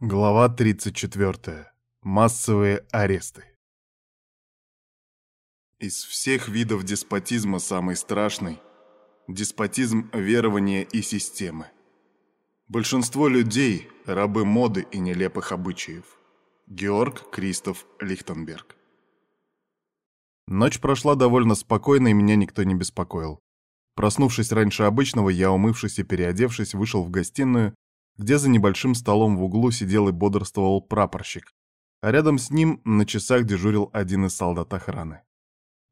Глава 34. Массовые аресты. Из всех видов деспотизма самый страшный – деспотизм верования и системы. Большинство людей – рабы моды и нелепых обычаев. Георг Кристоф Лихтенберг. Ночь прошла довольно спокойно, и меня никто не беспокоил. Проснувшись раньше обычного, я, умывшись и переодевшись, вышел в гостиную где за небольшим столом в углу сидел и бодрствовал прапорщик, а рядом с ним на часах дежурил один из солдат охраны.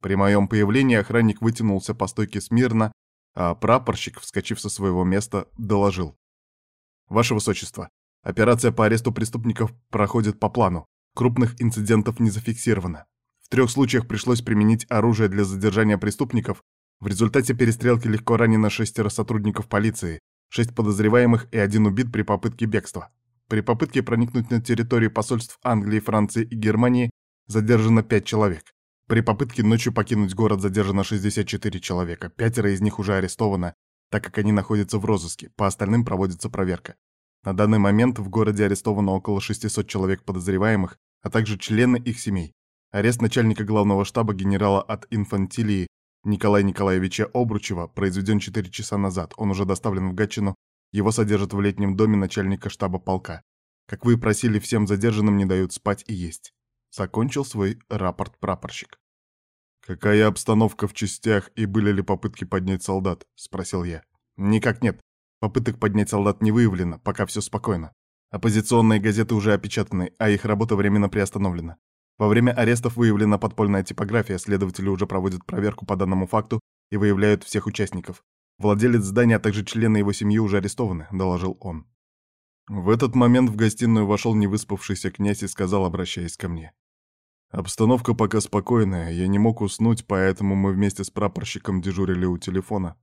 При моем появлении охранник вытянулся по стойке смирно, а прапорщик, вскочив со своего места, доложил. «Ваше Высочество, операция по аресту преступников проходит по плану. Крупных инцидентов не зафиксировано. В трех случаях пришлось применить оружие для задержания преступников. В результате перестрелки легко ранено шестеро сотрудников полиции, Шесть подозреваемых и один убит при попытке бегства. При попытке проникнуть на территорию посольств Англии, Франции и Германии задержано пять человек. При попытке ночью покинуть город задержано 64 человека. Пятеро из них уже арестовано, так как они находятся в розыске. По остальным проводится проверка. На данный момент в городе арестовано около 600 человек подозреваемых, а также члены их семей. Арест начальника главного штаба генерала от инфантилии Николая Николаевича Обручева произведен 4 часа назад. Он уже доставлен в Гатчину. Его содержат в летнем доме начальника штаба полка. Как вы и просили, всем задержанным не дают спать и есть. Закончил свой рапорт прапорщик. «Какая обстановка в частях и были ли попытки поднять солдат?» — спросил я. «Никак нет. Попыток поднять солдат не выявлено, пока все спокойно. Оппозиционные газеты уже опечатаны, а их работа временно приостановлена. Во время арестов выявлена подпольная типография, следователи уже проводят проверку по данному факту и выявляют всех участников. Владелец здания, а также члены его семьи уже арестованы, доложил он. В этот момент в гостиную вошел невыспавшийся князь и сказал, обращаясь ко мне. Обстановка пока спокойная, я не мог уснуть, поэтому мы вместе с прапорщиком дежурили у телефона.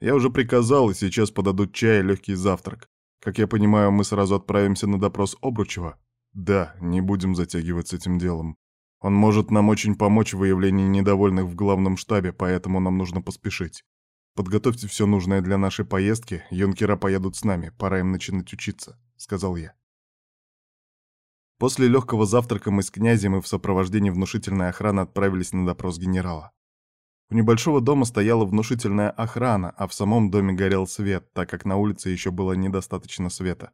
Я уже приказал, и сейчас подадут чай и легкий завтрак. Как я понимаю, мы сразу отправимся на допрос Обручева. Да, не будем затягивать с этим делом. Он может нам очень помочь в выявлении недовольных в главном штабе, поэтому нам нужно поспешить. Подготовьте все нужное для нашей поездки, юнкера поедут с нами, пора им начинать учиться», — сказал я. После легкого завтрака мы с князем и в сопровождении внушительной охраны отправились на допрос генерала. У небольшого дома стояла внушительная охрана, а в самом доме горел свет, так как на улице еще было недостаточно света.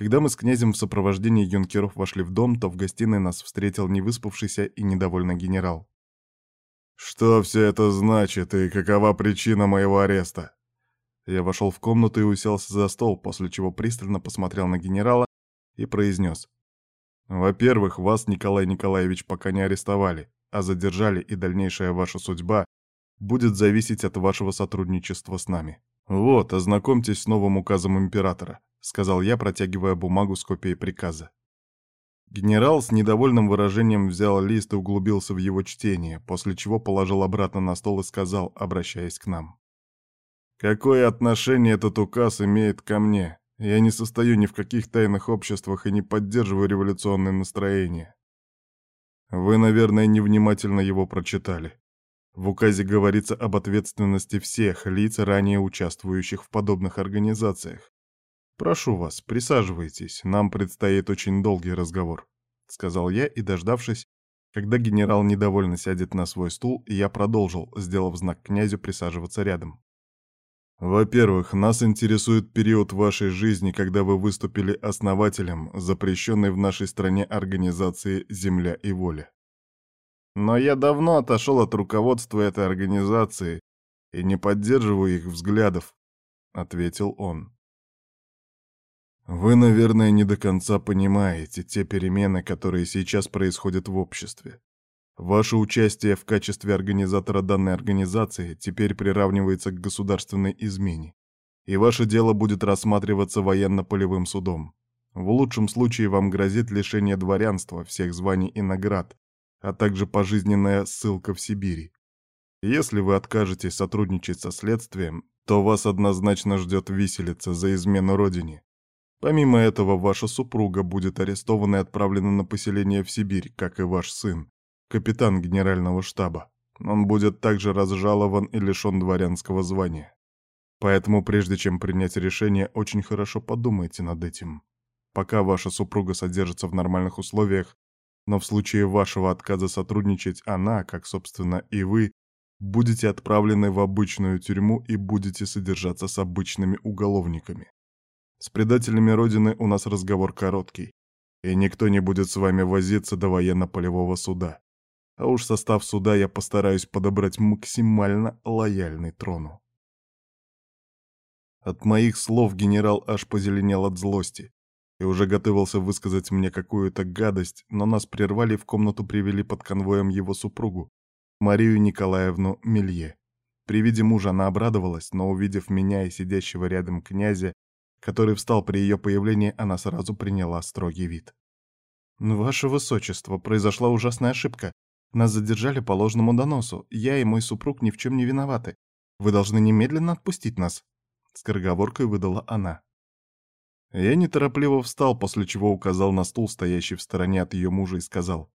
Когда мы с князем в сопровождении юнкеров вошли в дом, то в гостиной нас встретил невыспавшийся и недовольный генерал. «Что все это значит и какова причина моего ареста?» Я вошел в комнату и уселся за стол, после чего пристально посмотрел на генерала и произнес. «Во-первых, вас, Николай Николаевич, пока не арестовали, а задержали, и дальнейшая ваша судьба будет зависеть от вашего сотрудничества с нами. Вот, ознакомьтесь с новым указом императора. — сказал я, протягивая бумагу с копией приказа. Генерал с недовольным выражением взял лист и углубился в его чтение, после чего положил обратно на стол и сказал, обращаясь к нам. «Какое отношение этот указ имеет ко мне? Я не состою ни в каких тайных обществах и не поддерживаю революционные настроения. Вы, наверное, невнимательно его прочитали. В указе говорится об ответственности всех лиц, ранее участвующих в подобных организациях. «Прошу вас, присаживайтесь, нам предстоит очень долгий разговор», — сказал я и, дождавшись, когда генерал недовольно сядет на свой стул, я продолжил, сделав знак князю присаживаться рядом. «Во-первых, нас интересует период вашей жизни, когда вы выступили основателем запрещенной в нашей стране организации «Земля и воля». Но я давно отошел от руководства этой организации и не поддерживаю их взглядов», — ответил он. Вы, наверное, не до конца понимаете те перемены, которые сейчас происходят в обществе. Ваше участие в качестве организатора данной организации теперь приравнивается к государственной измене, и ваше дело будет рассматриваться военно-полевым судом. В лучшем случае вам грозит лишение дворянства, всех званий и наград, а также пожизненная ссылка в Сибири. Если вы откажетесь сотрудничать со следствием, то вас однозначно ждет виселица за измену родине. Помимо этого, ваша супруга будет арестована и отправлена на поселение в Сибирь, как и ваш сын, капитан генерального штаба. Он будет также разжалован и лишен дворянского звания. Поэтому прежде чем принять решение, очень хорошо подумайте над этим. пока ваша супруга содержится в нормальных условиях, но в случае вашего отказа сотрудничать она, как, собственно, и вы, будете отправлены в обычную тюрьму и будете содержаться с обычными уголовниками. С предателями Родины у нас разговор короткий, и никто не будет с вами возиться до военно-полевого суда. А уж состав суда я постараюсь подобрать максимально лояльный трону. От моих слов генерал аж позеленел от злости и уже готовился высказать мне какую-то гадость, но нас прервали и в комнату привели под конвоем его супругу, Марию Николаевну Мелье. При виде мужа она обрадовалась, но увидев меня и сидящего рядом князя, который встал при ее появлении, она сразу приняла строгий вид. «Ваше Высочество, произошла ужасная ошибка. Нас задержали по ложному доносу. Я и мой супруг ни в чем не виноваты. Вы должны немедленно отпустить нас», — скороговоркой выдала она. Я неторопливо встал, после чего указал на стул, стоящий в стороне от ее мужа, и сказал.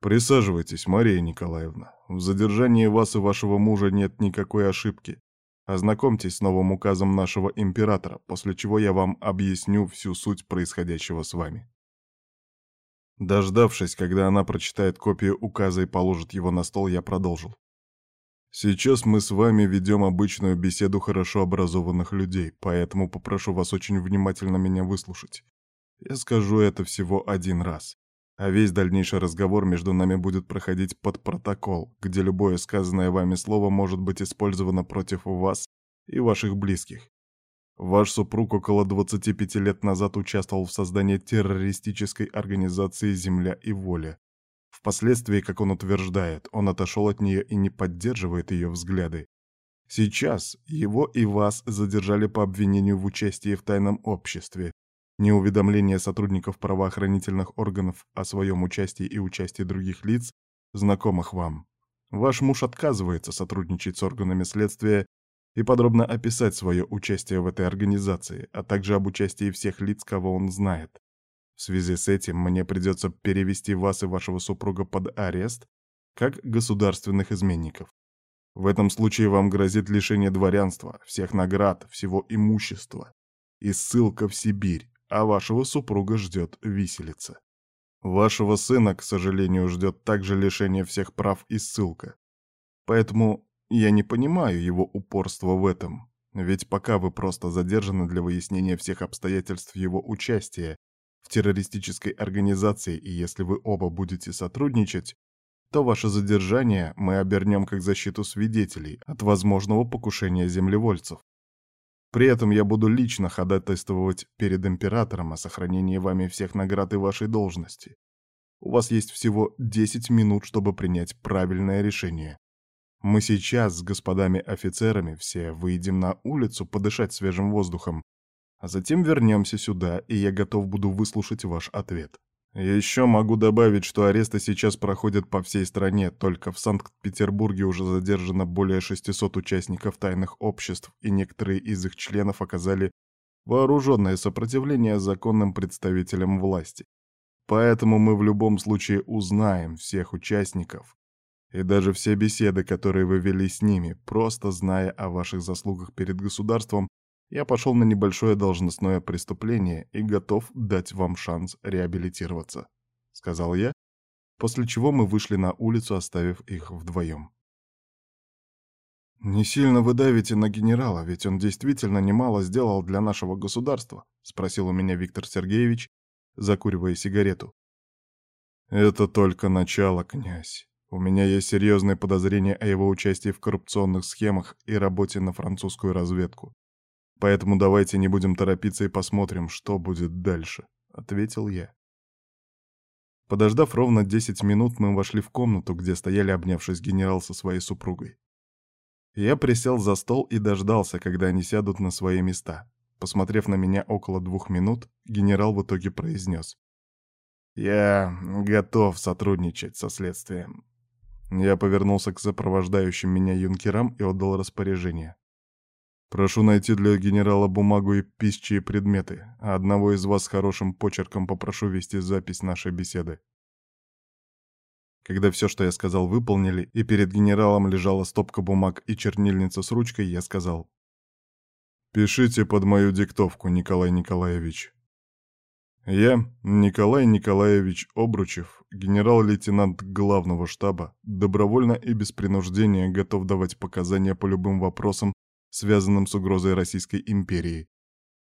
«Присаживайтесь, Мария Николаевна. В задержании вас и вашего мужа нет никакой ошибки. Ознакомьтесь с новым указом нашего императора, после чего я вам объясню всю суть происходящего с вами». Дождавшись, когда она прочитает копию указа и положит его на стол, я продолжил. Сейчас мы с вами ведем обычную беседу хорошо образованных людей, поэтому попрошу вас очень внимательно меня выслушать. Я скажу это всего один раз, а весь дальнейший разговор между нами будет проходить под протокол, где любое сказанное вами слово может быть использовано против вас и ваших близких. Ваш супруг около 25 лет назад участвовал в создании террористической организации «Земля и воля», Впоследствии, как он утверждает, он отошел от нее и не поддерживает ее взгляды. Сейчас его и вас задержали по обвинению в участии в тайном обществе, неуведомление сотрудников правоохранительных органов о своем участии и участии других лиц, знакомых вам. Ваш муж отказывается сотрудничать с органами следствия и подробно описать свое участие в этой организации, а также об участии всех лиц, кого он знает. В связи с этим мне придется перевести вас и вашего супруга под арест, как государственных изменников. В этом случае вам грозит лишение дворянства, всех наград, всего имущества и ссылка в Сибирь, а вашего супруга ждет виселица. Вашего сына, к сожалению, ждет также лишение всех прав и ссылка. Поэтому я не понимаю его упорства в этом, ведь пока вы просто задержаны для выяснения всех обстоятельств его участия, в террористической организации, и если вы оба будете сотрудничать, то ваше задержание мы обернем как защиту свидетелей от возможного покушения землевольцев. При этом я буду лично ходатайствовать перед императором о сохранении вами всех наград и вашей должности. У вас есть всего 10 минут, чтобы принять правильное решение. Мы сейчас с господами офицерами все выйдем на улицу подышать свежим воздухом, а затем вернемся сюда, и я готов буду выслушать ваш ответ. Еще могу добавить, что аресты сейчас проходят по всей стране, только в Санкт-Петербурге уже задержано более 600 участников тайных обществ, и некоторые из их членов оказали вооруженное сопротивление законным представителям власти. Поэтому мы в любом случае узнаем всех участников и даже все беседы, которые вы вели с ними, просто зная о ваших заслугах перед государством я пошел на небольшое должностное преступление и готов дать вам шанс реабилитироваться», — сказал я, после чего мы вышли на улицу, оставив их вдвоем. «Не сильно вы давите на генерала, ведь он действительно немало сделал для нашего государства», — спросил у меня Виктор Сергеевич, закуривая сигарету. «Это только начало, князь. У меня есть серьезные подозрения о его участии в коррупционных схемах и работе на французскую разведку. Поэтому давайте не будем торопиться и посмотрим, что будет дальше», — ответил я. Подождав ровно 10 минут, мы вошли в комнату, где стояли, обнявшись генерал со своей супругой. Я присел за стол и дождался, когда они сядут на свои места. Посмотрев на меня около двух минут, генерал в итоге произнес. «Я готов сотрудничать со следствием». Я повернулся к сопровождающим меня юнкерам и отдал распоряжение. Прошу найти для генерала бумагу и пищи и предметы, а одного из вас с хорошим почерком попрошу вести запись нашей беседы. Когда все, что я сказал, выполнили, и перед генералом лежала стопка бумаг и чернильница с ручкой, я сказал. «Пишите под мою диктовку, Николай Николаевич». Я, Николай Николаевич Обручев, генерал-лейтенант главного штаба, добровольно и без принуждения готов давать показания по любым вопросам, связанным с угрозой Российской империи,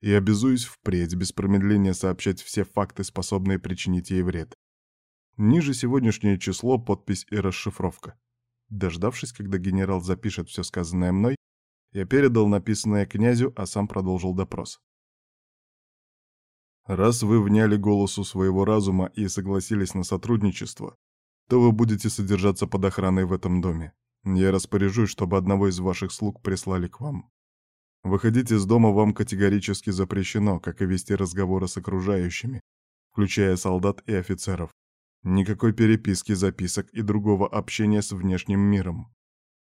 и обязуюсь впредь без промедления сообщать все факты, способные причинить ей вред. Ниже сегодняшнее число, подпись и расшифровка. Дождавшись, когда генерал запишет все сказанное мной, я передал написанное князю, а сам продолжил допрос. Раз вы вняли голосу своего разума и согласились на сотрудничество, то вы будете содержаться под охраной в этом доме. Я распоряжусь, чтобы одного из ваших слуг прислали к вам. Выходить из дома вам категорически запрещено, как и вести разговоры с окружающими, включая солдат и офицеров. Никакой переписки, записок и другого общения с внешним миром.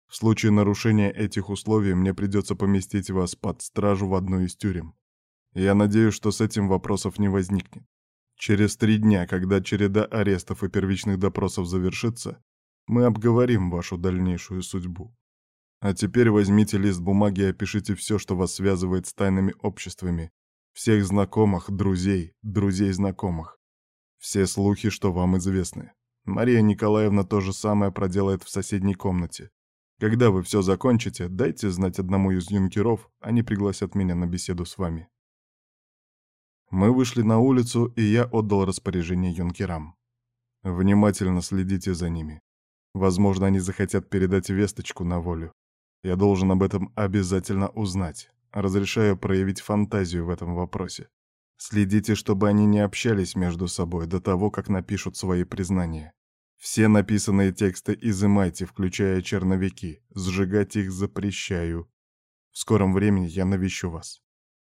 В случае нарушения этих условий мне придется поместить вас под стражу в одну из тюрем. Я надеюсь, что с этим вопросов не возникнет. Через три дня, когда череда арестов и первичных допросов завершится, мы обговорим вашу дальнейшую судьбу. А теперь возьмите лист бумаги и опишите все, что вас связывает с тайными обществами, всех знакомых, друзей, друзей знакомых. Все слухи, что вам известны. Мария Николаевна то же самое проделает в соседней комнате. Когда вы все закончите, дайте знать одному из юнкеров, они пригласят меня на беседу с вами. Мы вышли на улицу, и я отдал распоряжение юнкерам. Внимательно следите за ними. Возможно, они захотят передать весточку на волю. Я должен об этом обязательно узнать. Разрешаю проявить фантазию в этом вопросе. Следите, чтобы они не общались между собой до того, как напишут свои признания. Все написанные тексты изымайте, включая черновики. Сжигать их запрещаю. В скором времени я навещу вас.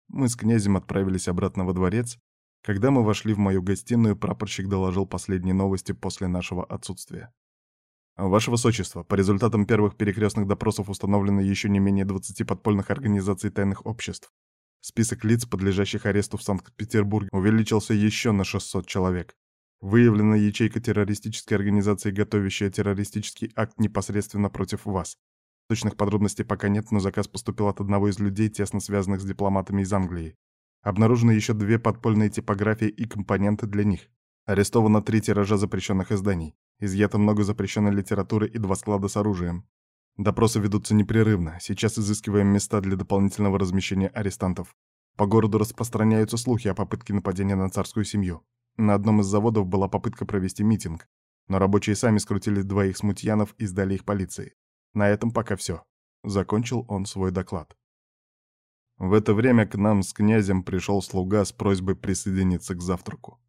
Мы с князем отправились обратно во дворец. Когда мы вошли в мою гостиную, прапорщик доложил последние новости после нашего отсутствия. Ваше Высочество, по результатам первых перекрестных допросов установлено еще не менее 20 подпольных организаций тайных обществ. Список лиц, подлежащих аресту в Санкт-Петербурге, увеличился еще на 600 человек. Выявлена ячейка террористической организации, готовящая террористический акт непосредственно против вас. Точных подробностей пока нет, но заказ поступил от одного из людей, тесно связанных с дипломатами из Англии. Обнаружены еще две подпольные типографии и компоненты для них. Арестовано три тиража запрещенных изданий. Изъято много запрещенной литературы и два склада с оружием. Допросы ведутся непрерывно. Сейчас изыскиваем места для дополнительного размещения арестантов. По городу распространяются слухи о попытке нападения на царскую семью. На одном из заводов была попытка провести митинг, но рабочие сами скрутили двоих смутьянов и сдали их полиции. На этом пока все. Закончил он свой доклад. В это время к нам с князем пришел слуга с просьбой присоединиться к завтраку.